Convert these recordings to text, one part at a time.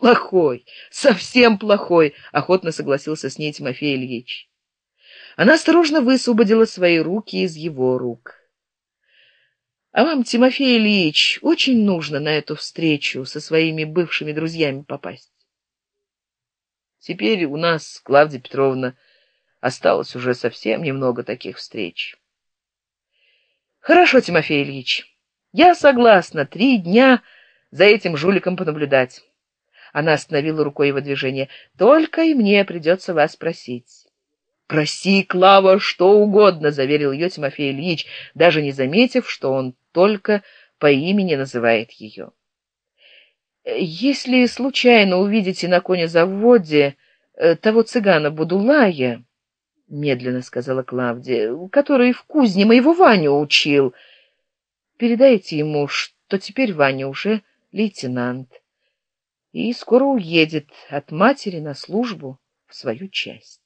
плохой совсем плохой охотно согласился с ней тимофей ильич. Она осторожно высвободила свои руки из его рук а вам тимофей ильич очень нужно на эту встречу со своими бывшими друзьями попасть. Теперь у нас клавдия петровна осталось уже совсем немного таких встреч хорошо тимофей ильич я согласна три дня за этим жуликом понаблюдать она остановила рукой его движение только и мне придется вас просить проси клава что угодно заверил ее тимофей ильич даже не заметив что он только по имени называет ее если случайно увидите на коне заводе э, того цыгана будулая медленно сказала клавдия который в кузне моего ваню учил передайте ему что теперь ваня уже лейтенант и скоро уедет от матери на службу в свою часть.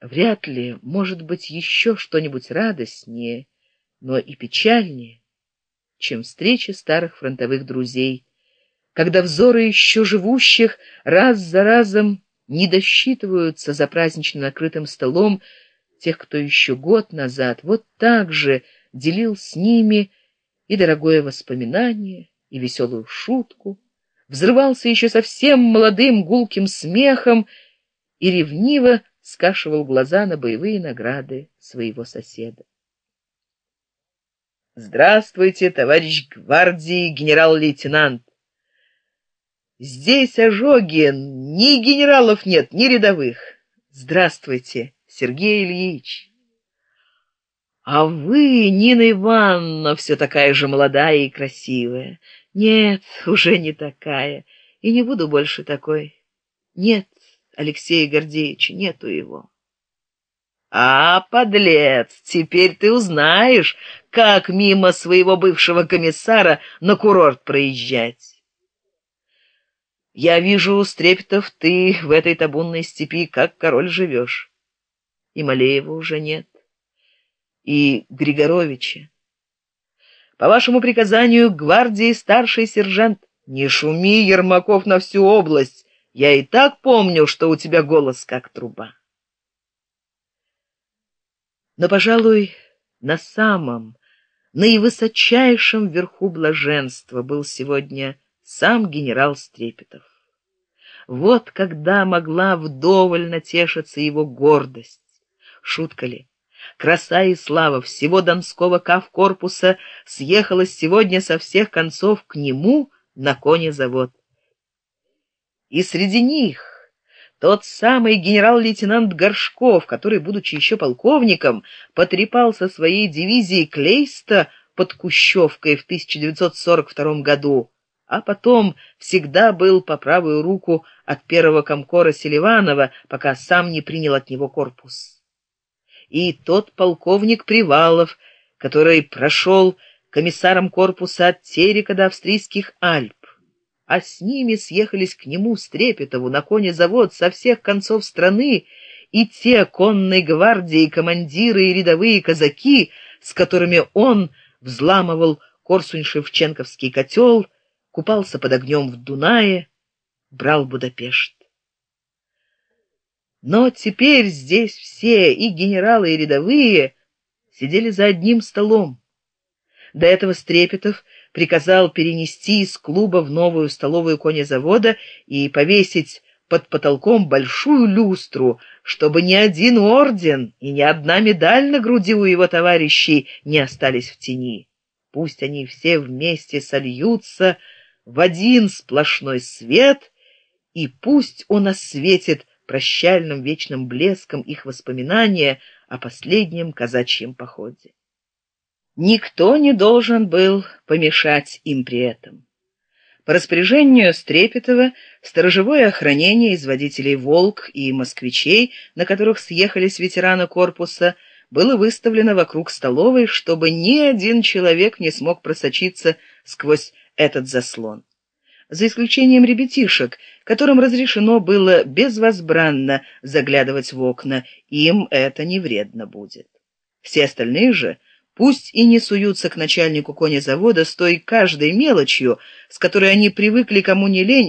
Вряд ли может быть еще что-нибудь радостнее но и печальнее чем встреча старых фронтовых друзей когда взоры еще живущих раз за разом не досчитываются за празднично накрытым столом тех, кто еще год назад вот так же делил с ними и дорогое воспоминание, и веселую шутку, взрывался еще совсем молодым гулким смехом и ревниво скашивал глаза на боевые награды своего соседа. Здравствуйте, товарищ гвардии генерал-лейтенант. Здесь ожоги, ни генералов нет, ни рядовых. Здравствуйте, Сергей Ильич. А вы, Нина Ивановна, все такая же молодая и красивая. Нет, уже не такая, и не буду больше такой. Нет, Алексея Гордеевича, нету его. А, подлец, теперь ты узнаешь, как мимо своего бывшего комиссара на курорт проезжать. Я вижу, Стрепетов, ты в этой табунной степи как король живешь. И Малеева уже нет. И Григоровича. По вашему приказанию гвардии старший сержант. Не шуми, Ермаков, на всю область. Я и так помню, что у тебя голос как труба. Но, пожалуй, на самом, наивысочайшем верху блаженства был сегодня сам генерал Стрепетов. Вот когда могла вдоволь натешиться его гордость. Шутка ли? Краса и слава всего Донского кавкорпуса съехалась сегодня со всех концов к нему на коне завод. И среди них тот самый генерал-лейтенант Горшков, который, будучи еще полковником, потрепал со своей дивизией Клейста под Кущевкой в 1942 году а потом всегда был по правую руку от первого комкора Селиванова, пока сам не принял от него корпус. И тот полковник Привалов, который прошел комиссаром корпуса от Терека до австрийских Альп, а с ними съехались к нему Стрепетову на коне завод со всех концов страны и те конной гвардии, командиры и рядовые казаки, с которыми он взламывал Корсунь-Шевченковский котел, купался под огнем в Дунае, брал Будапешт. Но теперь здесь все, и генералы, и рядовые, сидели за одним столом. До этого Стрепетов приказал перенести из клуба в новую столовую конезавода и повесить под потолком большую люстру, чтобы ни один орден и ни одна медаль на груди у его товарищей не остались в тени. Пусть они все вместе сольются в один сплошной свет, и пусть он осветит прощальным вечным блеском их воспоминания о последнем казачьем походе. Никто не должен был помешать им при этом. По распоряжению Стрепетова сторожевое охранение из водителей «Волк» и «Москвичей», на которых съехались ветераны корпуса, было выставлено вокруг столовой, чтобы ни один человек не смог просочиться сквозь этот заслон. За исключением ребятишек, которым разрешено было безвозбранно заглядывать в окна, им это не вредно будет. Все остальные же Пусть и не суются к начальнику конезавода с той каждой мелочью, с которой они привыкли кому не лень,